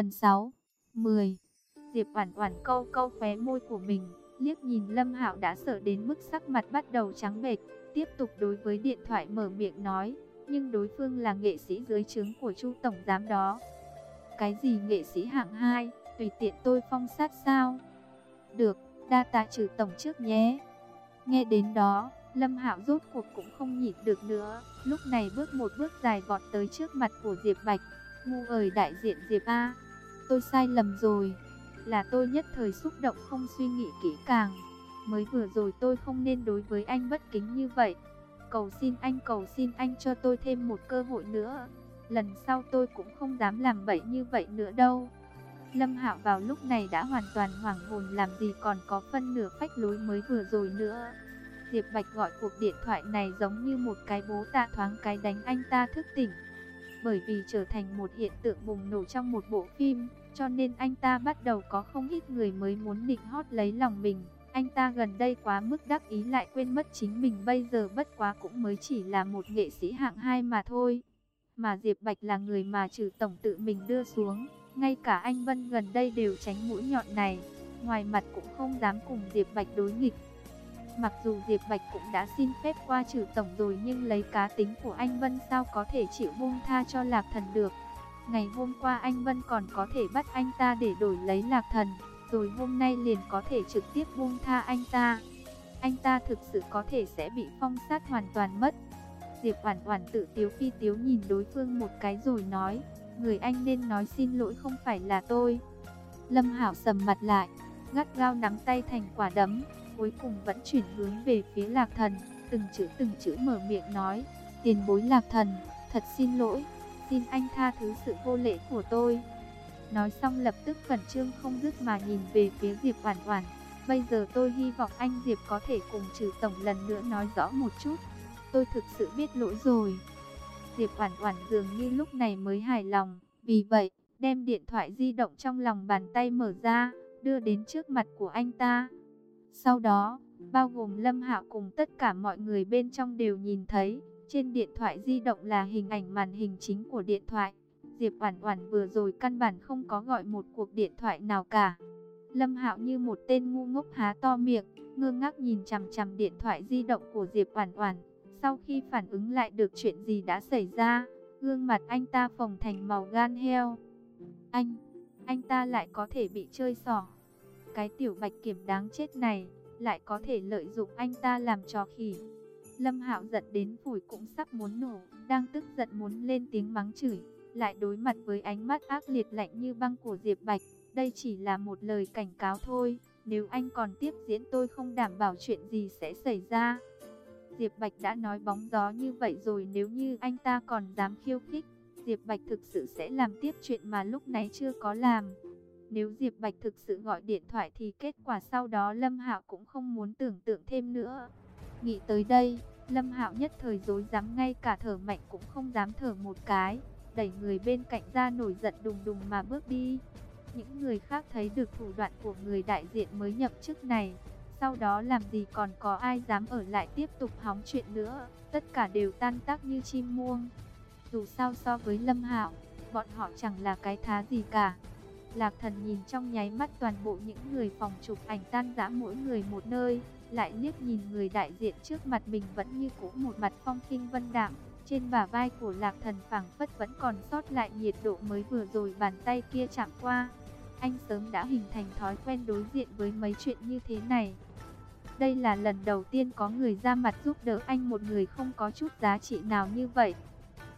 Phần 6 10 Diệp Oản Oản câu câu khóe môi của mình, liếc nhìn Lâm Hạo đã sợ đến mức sắc mặt bắt đầu trắng bệch, tiếp tục đối với điện thoại mở miệng nói, nhưng đối phương là nghệ sĩ dưới trướng của Chu tổng giám đó. Cái gì nghệ sĩ hạng 2, tùy tiện tôi phong sát sao? Được, đa tạ trừ tổng trước nhé. Nghe đến đó, Lâm Hạo rốt cuộc cũng không nhịn được nữa, lúc này bước một bước dài vọt tới trước mặt của Diệp Bạch. Ngu ơi đại diện Diệp A, tôi sai lầm rồi, là tôi nhất thời xúc động không suy nghĩ kỹ càng. Mới vừa rồi tôi không nên đối với anh bất kính như vậy. Cầu xin anh cầu xin anh cho tôi thêm một cơ hội nữa. Lần sau tôi cũng không dám làm bậy như vậy nữa đâu. Lâm Hạo vào lúc này đã hoàn toàn hoảng hồn làm gì còn có phân nửa phách lối mới vừa rồi nữa. Diệp Bạch gọi cuộc điện thoại này giống như một cái bố ta thoáng cái đánh anh ta thức tỉnh. Bởi vì trở thành một hiện tượng bùng nổ trong một bộ phim, cho nên anh ta bắt đầu có không ít người mới muốn định hót lấy lòng mình. Anh ta gần đây quá mức đắc ý lại quên mất chính mình bây giờ bất quá cũng mới chỉ là một nghệ sĩ hạng 2 mà thôi. Mà Diệp Bạch là người mà trừ tổng tự mình đưa xuống, ngay cả anh Vân gần đây đều tránh mũi nhọn này, ngoài mặt cũng không dám cùng Diệp Bạch đối nghịch. Mặc dù Diệp Bạch cũng đã xin phép qua trừ tổng rồi nhưng lấy cá tính của anh Vân sao có thể chịu buông tha cho Lạc Thần được. Ngày hôm qua anh Vân còn có thể bắt anh ta để đổi lấy Lạc Thần, rồi hôm nay liền có thể trực tiếp buông tha anh ta. Anh ta thực sự có thể sẽ bị phong sát hoàn toàn mất. Diệp Oản Oản tự tiếu phi tiếu nhìn đối phương một cái rồi nói, người anh nên nói xin lỗi không phải là tôi. Lâm Hảo sầm mặt lại, gắt gao nắm tay thành quả đấm, cuối cùng vẫn chuyển hướng về phía Lạc Thần, từng chữ từng chữ mở miệng nói, tiền bối Lạc Thần, thật xin lỗi, xin anh tha thứ sự vô lễ của tôi. Nói xong lập tức khẩn trương không dứt mà nhìn về phía Diệp Oản Oản. Bây giờ tôi hy vọng anh Diệp có thể cùng trừ tổng lần nữa nói rõ một chút. Tôi thực sự biết lỗi rồi. Diệp Oản Oản dường như lúc này mới hài lòng, vì vậy, đem điện thoại di động trong lòng bàn tay mở ra, đưa đến trước mặt của anh ta. Sau đó, bao gồm Lâm Hạo cùng tất cả mọi người bên trong đều nhìn thấy, trên điện thoại di động là hình ảnh màn hình chính của điện thoại. Diệp Oản Oản vừa rồi căn bản không có gọi một cuộc điện thoại nào cả. Lâm Hạo như một tên ngu ngốc há to miệng, ngơ ngác nhìn chằm chằm điện thoại di động của Diệp Oản Oản. Sau khi phản ứng lại được chuyện gì đã xảy ra, gương mặt anh ta phồng thành màu gan heo. Anh, anh ta lại có thể bị chơi xỏ. Cái tiểu bạch kiểm đáng chết này, lại có thể lợi dụng anh ta làm trò khỉ. Lâm Hạo giận đến phổi cũng sắp muốn nổ, đang tức giận muốn lên tiếng mắng chửi, lại đối mặt với ánh mắt ác liệt lạnh như băng của Diệp Bạch. Đây chỉ là một lời cảnh cáo thôi, nếu anh còn tiếp diễn tôi không đảm bảo chuyện gì sẽ xảy ra. Diệp Bạch đã nói bóng gió như vậy rồi nếu như anh ta còn dám khiêu khích, Diệp Bạch thực sự sẽ làm tiếp chuyện mà lúc nãy chưa có làm. Nếu Diệp Bạch thực sự gọi điện thoại thì kết quả sau đó Lâm Hạo cũng không muốn tưởng tượng thêm nữa. Nghĩ tới đây, Lâm Hạo nhất thời rối rắm ngay cả thở mạnh cũng không dám thở một cái, đẩy người bên cạnh ra nổi giận đùng đùng mà bước đi. Những người khác thấy được thủ đoạn của người đại diện mới nhậm chức này, sau đó làm gì còn có ai dám ở lại tiếp tục hóng chuyện nữa, tất cả đều tan tác như chim muông. Dù sao so với Lâm Hạo, bọn họ chẳng là cái thá gì cả. Lạc Thần nhìn trong nháy mắt toàn bộ những người phòng chụp ảnh tan rã mỗi người một nơi, lại liếc nhìn người đại diện trước mặt mình vẫn như cũ một mặt phong kinh vân đạm. Trên bả vai của Lạc Thần phảng phất vẫn còn sót lại nhiệt độ mới vừa rồi bàn tay kia chạm qua. Anh sớm đã hình thành thói quen đối diện với mấy chuyện như thế này. Đây là lần đầu tiên có người ra mặt giúp đỡ anh một người không có chút giá trị nào như vậy.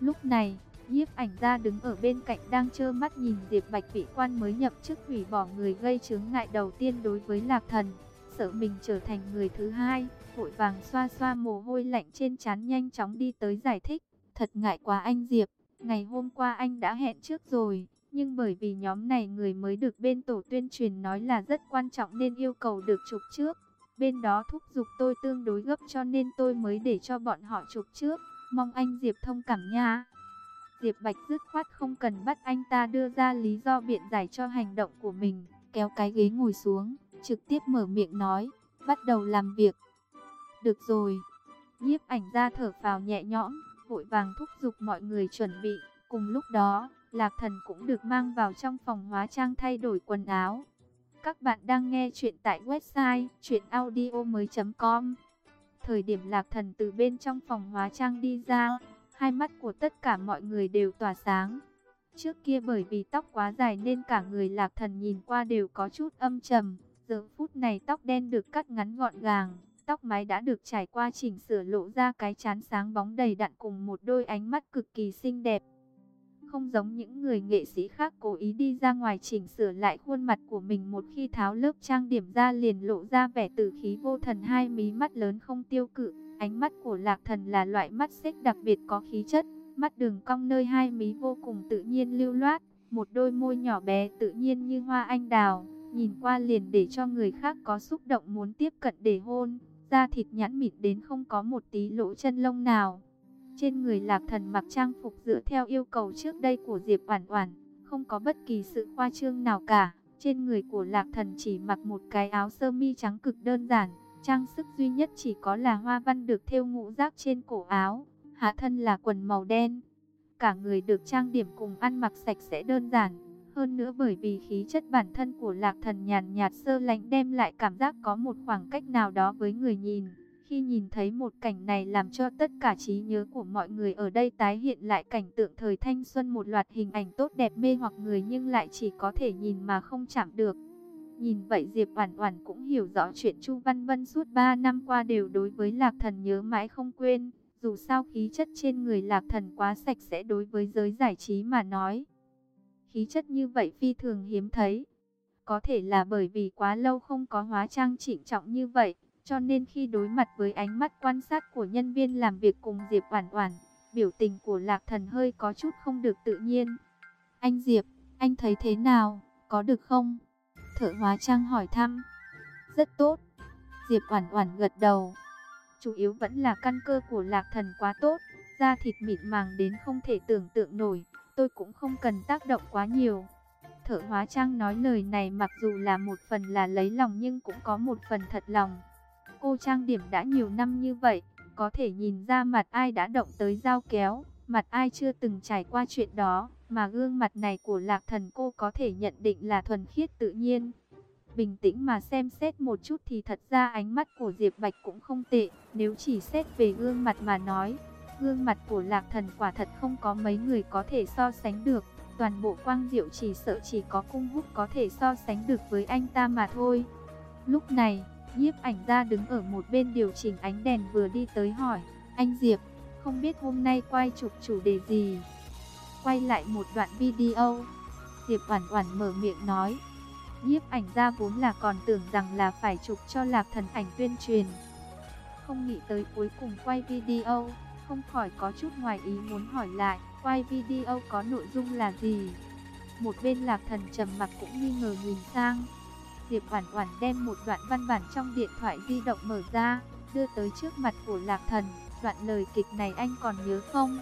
Lúc này, nhiếp ảnh ra đứng ở bên cạnh đang trơ mắt nhìn Diệp Bạch vị quan mới nhậm chức hủy bỏ người gây chướng ngại đầu tiên đối với Lạc Thần. Sợ mình trở thành người thứ hai, vội vàng xoa xoa mồ hôi lạnh trên trán nhanh chóng đi tới giải thích. Thật ngại quá anh Diệp, ngày hôm qua anh đã hẹn trước rồi, nhưng bởi vì nhóm này người mới được bên tổ tuyên truyền nói là rất quan trọng nên yêu cầu được chụp trước. Bên đó thúc giục tôi tương đối gấp cho nên tôi mới để cho bọn họ chụp trước. Mong anh Diệp thông cảm nha. Diệp Bạch dứt khoát không cần bắt anh ta đưa ra lý do biện giải cho hành động của mình. Kéo cái ghế ngồi xuống, trực tiếp mở miệng nói, bắt đầu làm việc. Được rồi. Nhiếp ảnh ra thở phào nhẹ nhõm, vội vàng thúc giục mọi người chuẩn bị. Cùng lúc đó, Lạc Thần cũng được mang vào trong phòng hóa trang thay đổi quần áo. Các bạn đang nghe chuyện tại website chuyenaudio.com Thời điểm Lạc Thần từ bên trong phòng hóa trang đi ra, hai mắt của tất cả mọi người đều tỏa sáng. Trước kia bởi vì tóc quá dài nên cả người Lạc Thần nhìn qua đều có chút âm trầm. Giờ phút này tóc đen được cắt ngắn gọn gàng, tóc mái đã được trải qua chỉnh sửa lộ ra cái chán sáng bóng đầy đặn cùng một đôi ánh mắt cực kỳ xinh đẹp. Không giống những người nghệ sĩ khác cố ý đi ra ngoài chỉnh sửa lại khuôn mặt của mình một khi tháo lớp trang điểm ra liền lộ ra vẻ tử khí vô thần hai mí mắt lớn không tiêu cự. Ánh mắt của lạc thần là loại mắt xích đặc biệt có khí chất, mắt đường cong nơi hai mí vô cùng tự nhiên lưu loát, một đôi môi nhỏ bé tự nhiên như hoa anh đào, nhìn qua liền để cho người khác có xúc động muốn tiếp cận để hôn, da thịt nhẵn mịn đến không có một tí lỗ chân lông nào. Trên người lạc thần mặc trang phục dựa theo yêu cầu trước đây của Diệp Oản Oản, không có bất kỳ sự khoa trương nào cả. Trên người của lạc thần chỉ mặc một cái áo sơ mi trắng cực đơn giản, trang sức duy nhất chỉ có là hoa văn được thêu ngũ giác trên cổ áo, hạ thân là quần màu đen. Cả người được trang điểm cùng ăn mặc sạch sẽ đơn giản, hơn nữa bởi vì khí chất bản thân của lạc thần nhàn nhạt sơ lạnh đem lại cảm giác có một khoảng cách nào đó với người nhìn. Khi nhìn thấy một cảnh này làm cho tất cả trí nhớ của mọi người ở đây tái hiện lại cảnh tượng thời thanh xuân một loạt hình ảnh tốt đẹp mê hoặc người nhưng lại chỉ có thể nhìn mà không chạm được. Nhìn vậy Diệp Oản Oản cũng hiểu rõ chuyện Chu Văn Vân suốt 3 năm qua đều đối với Lạc Thần nhớ mãi không quên, dù sao khí chất trên người Lạc Thần quá sạch sẽ đối với giới giải trí mà nói. Khí chất như vậy phi thường hiếm thấy. Có thể là bởi vì quá lâu không có hóa trang chỉnh trọng như vậy, cho nên khi đối mặt với ánh mắt quan sát của nhân viên làm việc cùng Diệp Oản Oản, biểu tình của Lạc Thần hơi có chút không được tự nhiên. "Anh Diệp, anh thấy thế nào, có được không?" Thợ hóa trang hỏi thăm. "Rất tốt." Diệp Oản Oản gật đầu. Chủ yếu vẫn là căn cơ của Lạc Thần quá tốt, da thịt mịn màng đến không thể tưởng tượng nổi, tôi cũng không cần tác động quá nhiều. Thợ hóa trang nói lời này mặc dù là một phần là lấy lòng nhưng cũng có một phần thật lòng. Cô trang điểm đã nhiều năm như vậy, có thể nhìn ra mặt ai đã động tới dao kéo, mặt ai chưa từng trải qua chuyện đó, mà gương mặt này của lạc thần cô có thể nhận định là thuần khiết tự nhiên. Bình tĩnh mà xem xét một chút thì thật ra ánh mắt của Diệp Bạch cũng không tệ, nếu chỉ xét về gương mặt mà nói, gương mặt của lạc thần quả thật không có mấy người có thể so sánh được. Toàn bộ quang diệu chỉ sợ chỉ có cung húc có thể so sánh được với anh ta mà thôi. Lúc này, nhiếp ảnh ra đứng ở một bên điều chỉnh ánh đèn vừa đi tới hỏi, anh Diệp, không biết hôm nay quay chụp chủ đề gì? Quay lại một đoạn video, Diệp Oản Oản mở miệng nói. Nhiếp ảnh ra vốn là còn tưởng rằng là phải chụp cho Lạc Thần ảnh tuyên truyền. Không nghĩ tới cuối cùng quay video, không khỏi có chút ngoài ý muốn hỏi lại, quay video có nội dung là gì? Một bên Lạc Thần trầm mặc cũng nghi ngờ nhìn sang, Diệp Oản Oản đem một đoạn văn bản trong điện thoại di động mở ra, đưa tới trước mặt của Lạc Thần, đoạn lời kịch này anh còn nhớ không?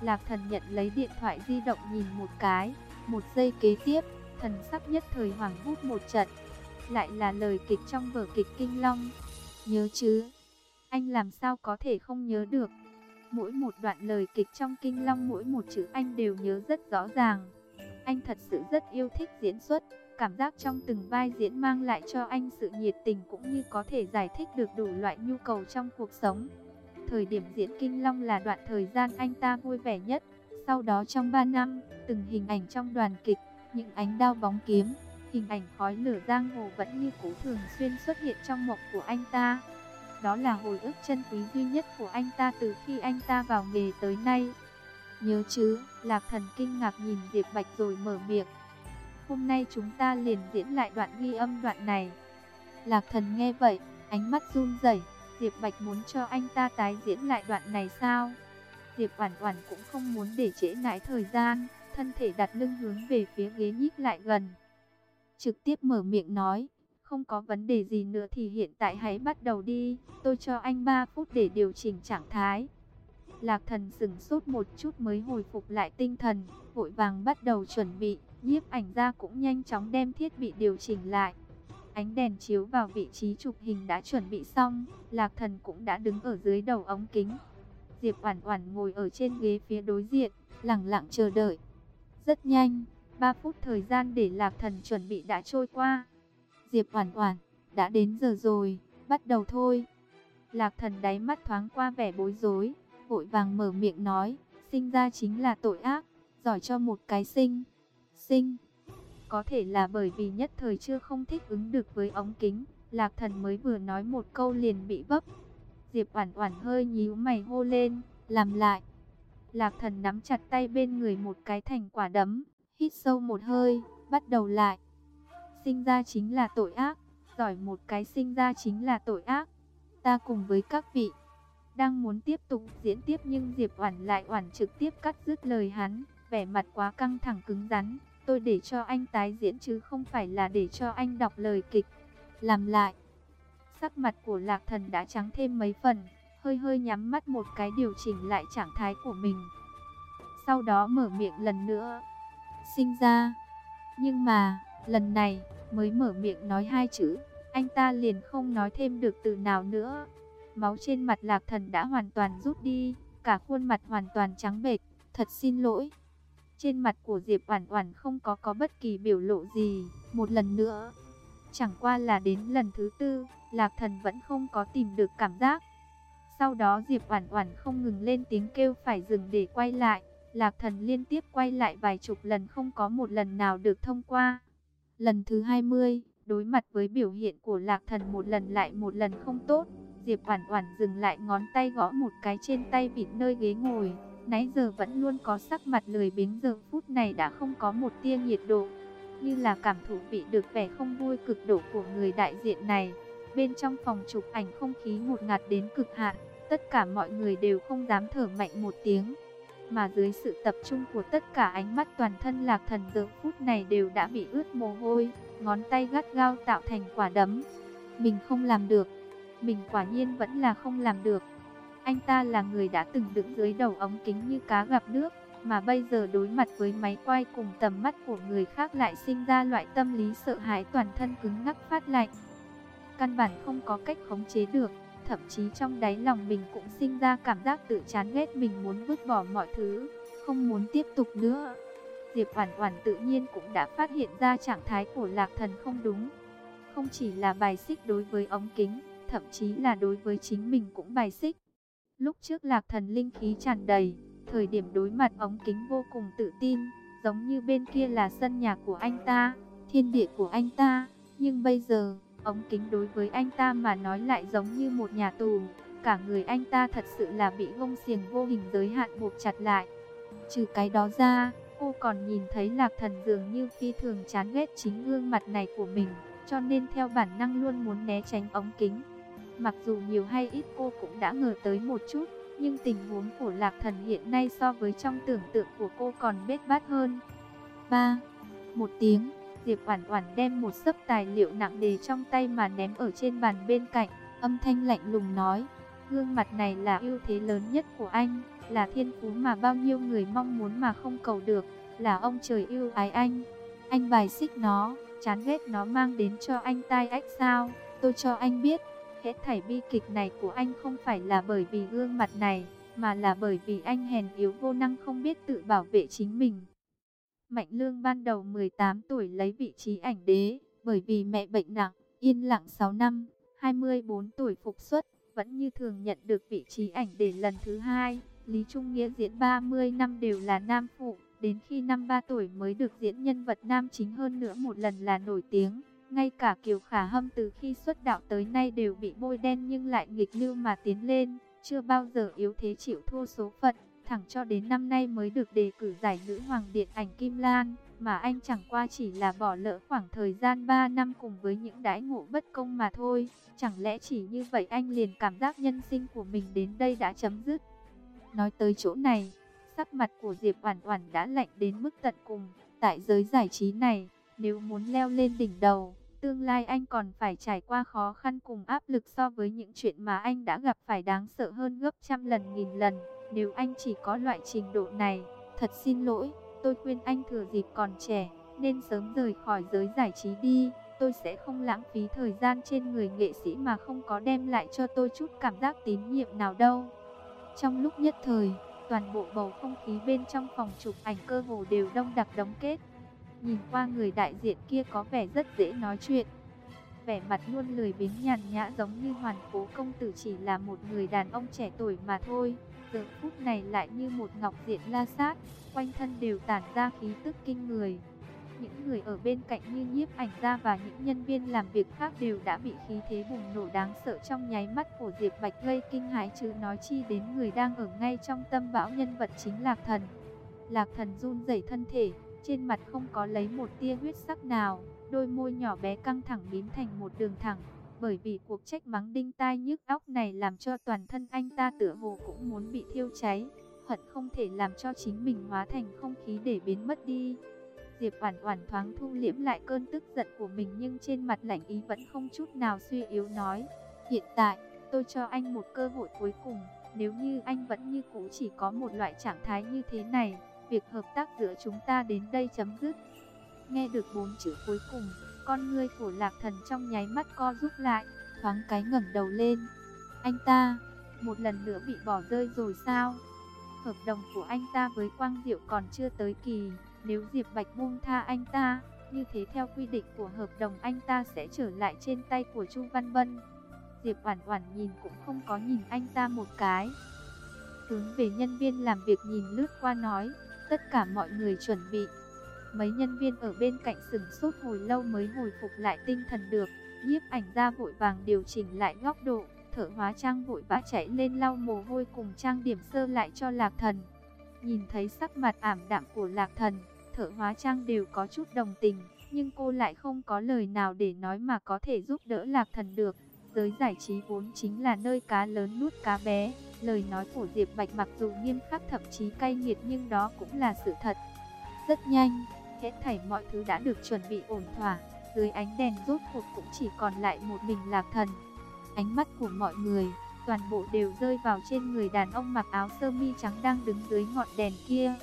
Lạc Thần nhận lấy điện thoại di động nhìn một cái, một giây kế tiếp, thần sắc nhất thời hoảng hốt một trận. Lại là lời kịch trong vở kịch Kinh Long. Nhớ chứ? Anh làm sao có thể không nhớ được? Mỗi một đoạn lời kịch trong Kinh Long mỗi một chữ anh đều nhớ rất rõ ràng. Anh thật sự rất yêu thích diễn xuất. Cảm giác trong từng vai diễn mang lại cho anh sự nhiệt tình cũng như có thể giải thích được đủ loại nhu cầu trong cuộc sống. Thời điểm diễn Kinh Long là đoạn thời gian anh ta vui vẻ nhất. Sau đó trong 3 năm, từng hình ảnh trong đoàn kịch, những ánh đao bóng kiếm, hình ảnh khói lửa giang hồ vẫn như cũ thường xuyên xuất hiện trong mộng của anh ta. Đó là hồi ức chân quý duy nhất của anh ta từ khi anh ta vào nghề tới nay. Nhớ chứ, Lạc Thần kinh ngạc nhìn Diệp Bạch rồi mở miệng. Hôm nay chúng ta liền diễn lại đoạn ghi âm đoạn này. Lạc thần nghe vậy, ánh mắt run rẩy. Diệp Bạch muốn cho anh ta tái diễn lại đoạn này sao? Diệp Oản Oản cũng không muốn để trễ nải thời gian, thân thể đặt lưng hướng về phía ghế nhích lại gần. Trực tiếp mở miệng nói, không có vấn đề gì nữa thì hiện tại hãy bắt đầu đi, tôi cho anh 3 phút để điều chỉnh trạng thái. Lạc thần sững sốt một chút mới hồi phục lại tinh thần, vội vàng bắt đầu chuẩn bị. Nhiếp ảnh ra cũng nhanh chóng đem thiết bị điều chỉnh lại. Ánh đèn chiếu vào vị trí chụp hình đã chuẩn bị xong, Lạc Thần cũng đã đứng ở dưới đầu ống kính. Diệp Oản Oản ngồi ở trên ghế phía đối diện, lặng lặng chờ đợi. Rất nhanh, 3 phút thời gian để Lạc Thần chuẩn bị đã trôi qua. Diệp Oản Oản, đã đến giờ rồi, bắt đầu thôi. Lạc Thần đáy mắt thoáng qua vẻ bối rối, vội vàng mở miệng nói, sinh ra chính là tội ác, giỏi cho một cái sinh. Sinh. Có thể là bởi vì nhất thời chưa không thích ứng được với ống kính, Lạc Thần mới vừa nói một câu liền bị vấp. Diệp Oản Oản hơi nhíu mày hô lên, làm lại. Lạc Thần nắm chặt tay bên người một cái thành quả đấm, hít sâu một hơi, bắt đầu lại. Sinh ra chính là tội ác, giỏi một cái sinh ra chính là tội ác. Ta cùng với các vị đang muốn tiếp tục diễn tiếp nhưng Diệp Oản lại oản trực tiếp cắt dứt lời hắn, vẻ mặt quá căng thẳng cứng rắn, tôi để cho anh tái diễn chứ không phải là để cho anh đọc lời kịch. Làm lại. Sắc mặt của Lạc Thần đã trắng thêm mấy phần, hơi hơi nhắm mắt một cái điều chỉnh lại trạng thái của mình. Sau đó mở miệng lần nữa. Sinh ra. Nhưng mà, lần này, mới mở miệng nói hai chữ, anh ta liền không nói thêm được từ nào nữa. Máu trên mặt lạc thần đã hoàn toàn rút đi, cả khuôn mặt hoàn toàn trắng bệch, thật xin lỗi. Trên mặt của Diệp Oản Oản không có có bất kỳ biểu lộ gì, một lần nữa. Chẳng qua là đến lần thứ tư, Lạc Thần vẫn không có tìm được cảm giác. Sau đó Diệp Oản Oản không ngừng lên tiếng kêu phải dừng để quay lại. Lạc Thần liên tiếp quay lại vài chục lần không có một lần nào được thông qua. Lần thứ 20, đối mặt với biểu hiện của Lạc Thần một lần lại một lần không tốt, Diệp Oản Oản dừng lại ngón tay gõ một cái trên tay vịt nơi ghế ngồi, nãy giờ vẫn luôn có sắc mặt lười biếng giờ phút này đã không có một tia nhiệt độ, như là cảm thụ bị được vẻ không vui cực độ của người đại diện này. Bên trong phòng chụp ảnh không khí ngột ngạt đến cực hạn, tất cả mọi người đều không dám thở mạnh một tiếng. Mà dưới sự tập trung của tất cả ánh mắt toàn thân lạc thần giờ phút này đều đã bị ướt mồ hôi, ngón tay gắt gao tạo thành quả đấm. Mình không làm được, mình quả nhiên vẫn là không làm được. Anh ta là người đã từng đứng dưới đầu ống kính như cá gặp nước, mà bây giờ đối mặt với máy quay cùng tầm mắt của người khác lại sinh ra loại tâm lý sợ hãi toàn thân cứng ngắc phát lạnh. Căn bản không có cách khống chế được, thậm chí trong đáy lòng mình cũng sinh ra cảm giác tự chán ghét mình muốn vứt bỏ mọi thứ, không muốn tiếp tục nữa. Diệp Oản Oản tự nhiên cũng đã phát hiện ra trạng thái của Lạc Thần không đúng. Không chỉ là bài xích đối với ống kính, thậm chí là đối với chính mình cũng bài xích. Lúc trước Lạc Thần linh khí tràn đầy, thời điểm đối mặt ống kính vô cùng tự tin, giống như bên kia là sân nhà của anh ta, thiên địa của anh ta, nhưng bây giờ, ống kính đối với anh ta mà nói lại giống như một nhà tù, cả người anh ta thật sự là bị gông xiềng vô hình giới hạn buộc chặt lại. Trừ cái đó ra, cô còn nhìn thấy Lạc Thần dường như phi thường chán ghét chính gương mặt này của mình, cho nên theo bản năng luôn muốn né tránh ống kính. Mặc dù nhiều hay ít cô cũng đã ngờ tới một chút, nhưng tình huống của Lạc Thần hiện nay so với trong tưởng tượng của cô còn bết bát hơn. 3. Một tiếng, Diệp Oản Oản đem một xấp tài liệu nặng đề trong tay mà ném ở trên bàn bên cạnh, âm thanh lạnh lùng nói: "Gương mặt này là ưu thế lớn nhất của anh, là thiên phú mà bao nhiêu người mong muốn mà không cầu được, là ông trời yêu ái anh. Anh bài xích nó, chán ghét nó mang đến cho anh tai ách sao? Tôi cho anh biết, Hết thảy bi kịch này của anh không phải là bởi vì gương mặt này, mà là bởi vì anh hèn yếu vô năng không biết tự bảo vệ chính mình. Mạnh Lương ban đầu 18 tuổi lấy vị trí ảnh đế, bởi vì mẹ bệnh nặng, yên lặng 6 năm, 24 tuổi phục xuất, vẫn như thường nhận được vị trí ảnh đế lần thứ hai. Lý Trung Nghĩa diễn 30 năm đều là nam phụ, đến khi năm 3 tuổi mới được diễn nhân vật nam chính hơn nữa một lần là nổi tiếng. Ngay cả Kiều Khả Hâm từ khi xuất đạo tới nay đều bị bôi đen nhưng lại nghịch lưu mà tiến lên, chưa bao giờ yếu thế chịu thua số phận, thẳng cho đến năm nay mới được đề cử giải nữ hoàng điện ảnh Kim Lan, mà anh chẳng qua chỉ là bỏ lỡ khoảng thời gian 3 năm cùng với những đãi ngộ bất công mà thôi, chẳng lẽ chỉ như vậy anh liền cảm giác nhân sinh của mình đến đây đã chấm dứt. Nói tới chỗ này, sắc mặt của Diệp Oản Oản đã lạnh đến mức tận cùng, tại giới giải trí này, nếu muốn leo lên đỉnh đầu, Tương lai anh còn phải trải qua khó khăn cùng áp lực so với những chuyện mà anh đã gặp phải đáng sợ hơn gấp trăm lần nghìn lần. Nếu anh chỉ có loại trình độ này, thật xin lỗi, tôi khuyên anh thừa dịp còn trẻ, nên sớm rời khỏi giới giải trí đi. Tôi sẽ không lãng phí thời gian trên người nghệ sĩ mà không có đem lại cho tôi chút cảm giác tín nhiệm nào đâu. Trong lúc nhất thời, Toàn bộ bầu không khí bên trong phòng chụp ảnh cơ hồ đều đông đặc đóng kết. Nhìn qua người đại diện kia có vẻ rất dễ nói chuyện. Vẻ mặt luôn lười biếng nhàn nhã giống như hoàn cố công tử chỉ là một người đàn ông trẻ tuổi mà thôi. Giờ phút này lại như một ngọc diện la sát, quanh thân đều tản ra khí tức kinh người. Những người ở bên cạnh như nhiếp ảnh gia và những nhân viên làm việc khác đều đã bị khí thế bùng nổ đáng sợ trong nháy mắt của Diệp Bạch gây kinh hãi chứ nói chi đến người đang ở ngay trong tâm bão nhân vật chính Lạc Thần. Lạc Thần run rẩy thân thể, trên mặt không có lấy một tia huyết sắc nào, đôi môi nhỏ bé căng thẳng biến thành một đường thẳng. Bởi vì cuộc trách mắng đinh tai nhức óc này làm cho toàn thân anh ta tựa hồ cũng muốn bị thiêu cháy, hận không thể làm cho chính mình hóa thành không khí để biến mất đi. Diệp Oản Oản thoáng thu liễm lại cơn tức giận của mình nhưng trên mặt lạnh ý vẫn không chút nào suy yếu nói: "Hiện tại, tôi cho anh một cơ hội cuối cùng, nếu như anh vẫn như cũ chỉ có một loại trạng thái như thế này, việc hợp tác giữa chúng ta đến đây chấm dứt." Nghe được bốn chữ cuối cùng, con ngươi của Lạc Thần trong nháy mắt co rút lại, thoáng cái ngẩng đầu lên. Anh ta, một lần nữa bị bỏ rơi rồi sao? Hợp đồng của anh ta với Quang Diệu còn chưa tới kỳ, nếu Diệp Bạch buông tha anh ta, như thế theo quy định của hợp đồng anh ta sẽ trở lại trên tay của Chu Văn Bân. Diệp Oản Oản nhìn cũng không có nhìn anh ta một cái. Hướng về nhân viên làm việc nhìn lướt qua nói, tất cả mọi người chuẩn bị. Mấy nhân viên ở bên cạnh sừng sốt hồi lâu mới hồi phục lại tinh thần được. Nhiếp ảnh ra vội vàng điều chỉnh lại góc độ, thợ hóa trang vội vã chạy lên lau mồ hôi cùng trang điểm sơ lại cho Lạc Thần. Nhìn thấy sắc mặt ảm đạm của Lạc Thần, thợ hóa trang đều có chút đồng tình, nhưng cô lại không có lời nào để nói mà có thể giúp đỡ Lạc Thần được. Giới giải trí vốn chính là nơi cá lớn nuốt cá bé. Lời nói của Diệp Bạch mặc dù nghiêm khắc thậm chí cay nghiệt nhưng đó cũng là sự thật. Rất nhanh, hết thảy mọi thứ đã được chuẩn bị ổn thỏa. Dưới ánh đèn rốt cuộc cũng chỉ còn lại một mình Lạc Thần. Ánh mắt của mọi người, toàn bộ đều rơi vào trên người đàn ông mặc áo sơ mi trắng đang đứng dưới ngọn đèn kia.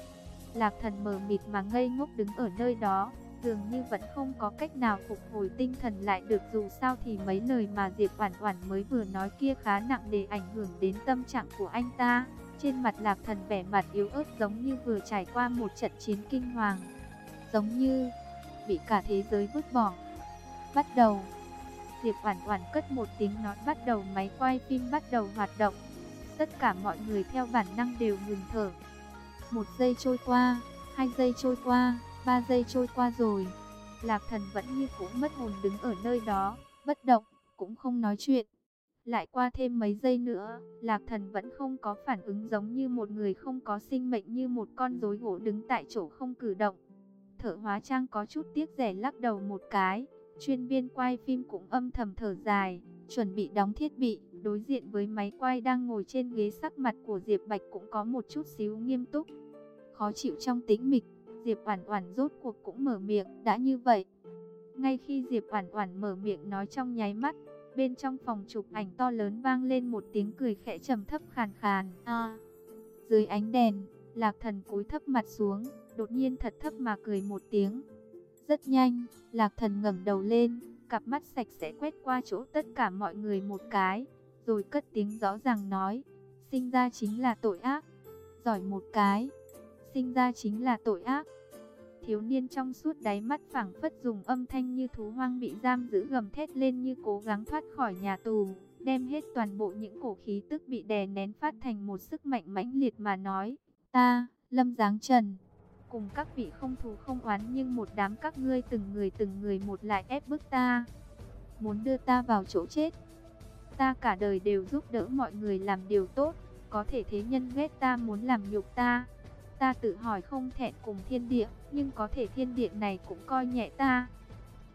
Lạc thần mờ mịt mà ngây ngốc đứng ở nơi đó, dường như vẫn không có cách nào phục hồi tinh thần lại được dù sao thì mấy lời mà Diệp Oản Oản mới vừa nói kia khá nặng để ảnh hưởng đến tâm trạng của anh ta. Trên mặt Lạc Thần vẻ mặt yếu ớt giống như vừa trải qua một trận chiến kinh hoàng, giống như bị cả thế giới vứt bỏ. Bắt đầu. Diệp Oản Oản cất một tiếng nói bắt đầu máy quay phim bắt đầu hoạt động. Tất cả mọi người theo bản năng đều ngừng thở. Một giây trôi qua, hai giây trôi qua, ba giây trôi qua rồi. Lạc thần vẫn như cũ mất hồn đứng ở nơi đó, bất động, cũng không nói chuyện. Lại qua thêm mấy giây nữa, lạc thần vẫn không có phản ứng giống như một người không có sinh mệnh như một con rối gỗ đứng tại chỗ không cử động. Thợ hóa trang có chút tiếc rẻ lắc đầu một cái, chuyên viên quay phim cũng âm thầm thở dài, chuẩn bị đóng thiết bị. Đối diện với máy quay đang ngồi trên ghế sắc mặt của Diệp Bạch cũng có một chút xíu nghiêm túc khó chịu trong tĩnh mịch, Diệp Oản Oản rốt cuộc cũng mở miệng, đã như vậy. Ngay khi Diệp Oản Oản mở miệng nói trong nháy mắt, bên trong phòng chụp ảnh to lớn vang lên một tiếng cười khẽ trầm thấp khàn khàn. A. dưới ánh đèn, Lạc Thần cúi thấp mặt xuống, đột nhiên thật thấp mà cười một tiếng. Rất nhanh, Lạc Thần ngẩng đầu lên, cặp mắt sạch sẽ quét qua chỗ tất cả mọi người một cái, rồi cất tiếng rõ ràng nói: "Sinh ra chính là tội ác, giỏi một cái." sinh ra chính là tội ác. Thiếu niên trong suốt đáy mắt phảng phất dùng âm thanh như thú hoang bị giam giữ gầm thét lên như cố gắng thoát khỏi nhà tù, đem hết toàn bộ những cổ khí tức bị đè nén phát thành một sức mạnh mãnh liệt mà nói, ta, Lâm Giáng Trần, cùng các vị không thù không oán nhưng một đám các ngươi từng người từng người một lại ép bức ta, muốn đưa ta vào chỗ chết. Ta cả đời đều giúp đỡ mọi người làm điều tốt, có thể thế nhân ghét ta muốn làm nhục ta, Ta tự hỏi không thẹn cùng thiên địa, nhưng có thể thiên địa này cũng coi nhẹ ta.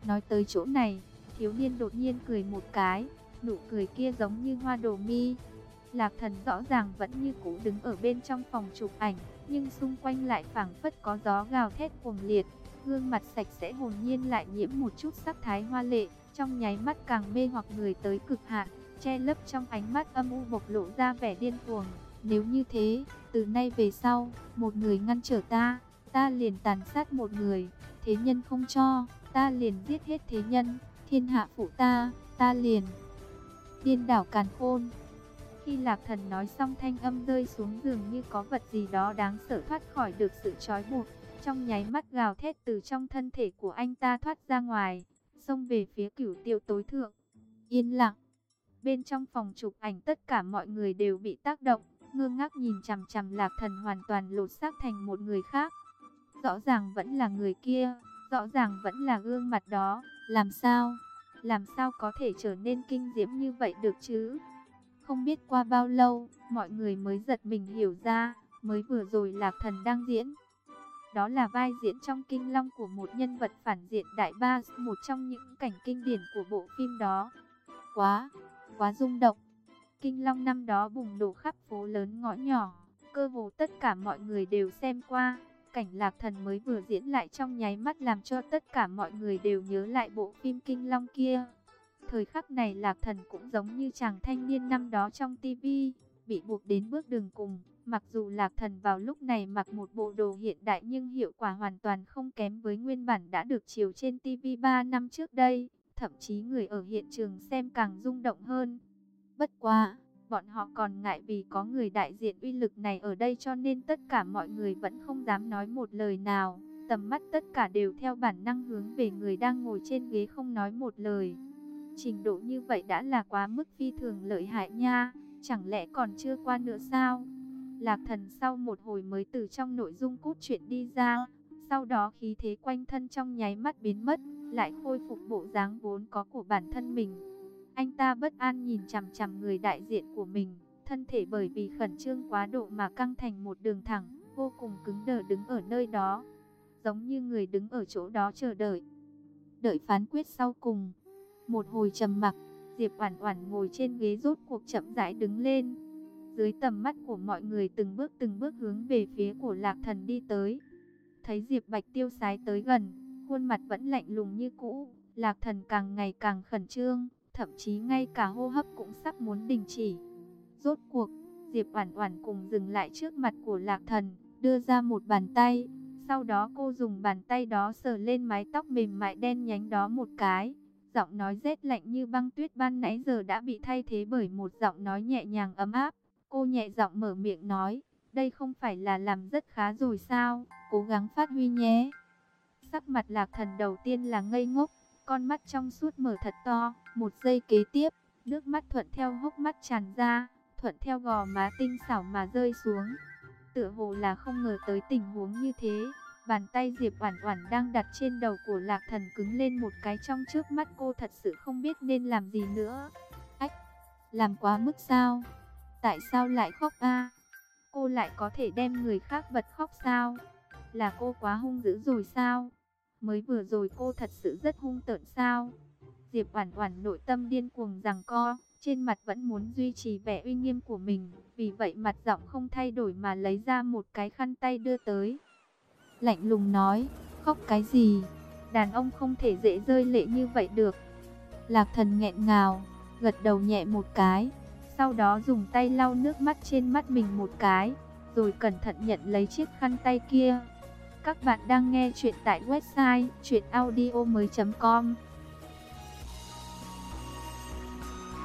Nói tới chỗ này, thiếu niên đột nhiên cười một cái, nụ cười kia giống như hoa đồ mi. Lạc thần rõ ràng vẫn như cũ đứng ở bên trong phòng chụp ảnh, nhưng xung quanh lại phảng phất có gió gào thét cuồng liệt. Gương mặt sạch sẽ hồn nhiên lại nhiễm một chút sắc thái hoa lệ, trong nháy mắt càng mê hoặc người tới cực hạn, che lấp trong ánh mắt âm u bộc lộ ra vẻ điên cuồng. Nếu như thế, từ nay về sau, một người ngăn trở ta, ta liền tàn sát một người, thế nhân không cho, ta liền giết hết thế nhân, thiên hạ phụ ta, ta liền điên đảo càn khôn. Khi Lạc Thần nói xong thanh âm rơi xuống giường như có vật gì đó đáng sợ thoát khỏi được sự trói buộc. Trong nháy mắt gào thét từ trong thân thể của anh ta thoát ra ngoài, xông về phía cửu tiêu tối thượng. Yên lặng. Bên trong phòng chụp ảnh tất cả mọi người đều bị tác động, ngơ ngác nhìn chằm chằm Lạc Thần hoàn toàn lột xác thành một người khác. Rõ ràng vẫn là người kia, rõ ràng vẫn là gương mặt đó, làm sao? Làm sao có thể trở nên kinh diễm như vậy được chứ? Không biết qua bao lâu, mọi người mới giật mình hiểu ra, mới vừa rồi Lạc Thần đang diễn. Đó là vai diễn trong kinh long của một nhân vật phản diện đại ba, một trong những cảnh kinh điển của bộ phim đó. Quá, quá rung động. Kinh long năm đó bùng nổ khắp phố lớn ngõ nhỏ, cơ hồ tất cả mọi người đều xem qua. Cảnh lạc thần mới vừa diễn lại trong nháy mắt làm cho tất cả mọi người đều nhớ lại bộ phim kinh long kia. Thời khắc này lạc thần cũng giống như chàng thanh niên năm đó trong tivi, bị buộc đến bước đường cùng. Mặc dù lạc thần vào lúc này mặc một bộ đồ hiện đại nhưng hiệu quả hoàn toàn không kém với nguyên bản đã được chiếu trên tivi 3 năm trước đây. Thậm chí người ở hiện trường xem càng rung động hơn. Bất quá, bọn họ còn ngại vì có người đại diện uy lực này ở đây cho nên tất cả mọi người vẫn không dám nói một lời nào. Tầm mắt tất cả đều theo bản năng hướng về người đang ngồi trên ghế không nói một lời. Trình độ như vậy đã là quá mức phi thường lợi hại nha, chẳng lẽ còn chưa qua nữa sao? Lạc thần sau một hồi mới từ trong nội dung cốt truyện đi ra, sau đó khí thế quanh thân trong nháy mắt biến mất, lại khôi phục bộ dáng vốn có của bản thân mình. Anh ta bất an nhìn chằm chằm người đại diện của mình, thân thể bởi vì khẩn trương quá độ mà căng thành một đường thẳng, vô cùng cứng đờ đứng ở nơi đó, giống như người đứng ở chỗ đó chờ đợi. Đợi phán quyết sau cùng. Một hồi trầm mặc, Diệp Oản Oản ngồi trên ghế rốt cuộc chậm rãi đứng lên. Dưới tầm mắt của mọi người từng bước từng bước hướng về phía của Lạc Thần đi tới. Thấy Diệp Bạch tiêu sái tới gần, khuôn mặt vẫn lạnh lùng như cũ, Lạc Thần càng ngày càng khẩn trương, thậm chí ngay cả hô hấp cũng sắp muốn đình chỉ. Rốt cuộc, Diệp Oản Oản cùng dừng lại trước mặt của Lạc Thần, đưa ra một bàn tay, sau đó cô dùng bàn tay đó sờ lên mái tóc mềm mại đen nhánh đó một cái. Giọng nói rét lạnh như băng tuyết ban nãy giờ đã bị thay thế bởi một giọng nói nhẹ nhàng ấm áp. Cô nhẹ giọng mở miệng nói, đây không phải là làm rất khá rồi sao, cố gắng phát huy nhé. Sắc mặt lạc thần đầu tiên là ngây ngốc, con mắt trong suốt mở thật to, một giây kế tiếp, nước mắt thuận theo hốc mắt tràn ra, thuận theo gò má tinh xảo mà rơi xuống. Tựa hồ là không ngờ tới tình huống như thế, bàn tay Diệp Oản Oản đang đặt trên đầu của Lạc Thần cứng lên một cái trong trước mắt cô thật sự không biết nên làm gì nữa. Ách, làm quá mức sao? Tại sao lại khóc a? Cô lại có thể đem người khác bật khóc sao? Là cô quá hung dữ rồi sao? Mới vừa rồi cô thật sự rất hung tợn sao? Diệp Oản Oản nội tâm điên cuồng giằng co, trên mặt vẫn muốn duy trì vẻ uy nghiêm của mình, vì vậy mặt giọng không thay đổi mà lấy ra một cái khăn tay đưa tới. Lạnh lùng nói, khóc cái gì? Đàn ông không thể dễ rơi lệ như vậy được. Lạc Thần nghẹn ngào, gật đầu nhẹ một cái, sau đó dùng tay lau nước mắt trên mắt mình một cái, rồi cẩn thận nhận lấy chiếc khăn tay kia. Các bạn đang nghe chuyện tại website chuyenaudio.com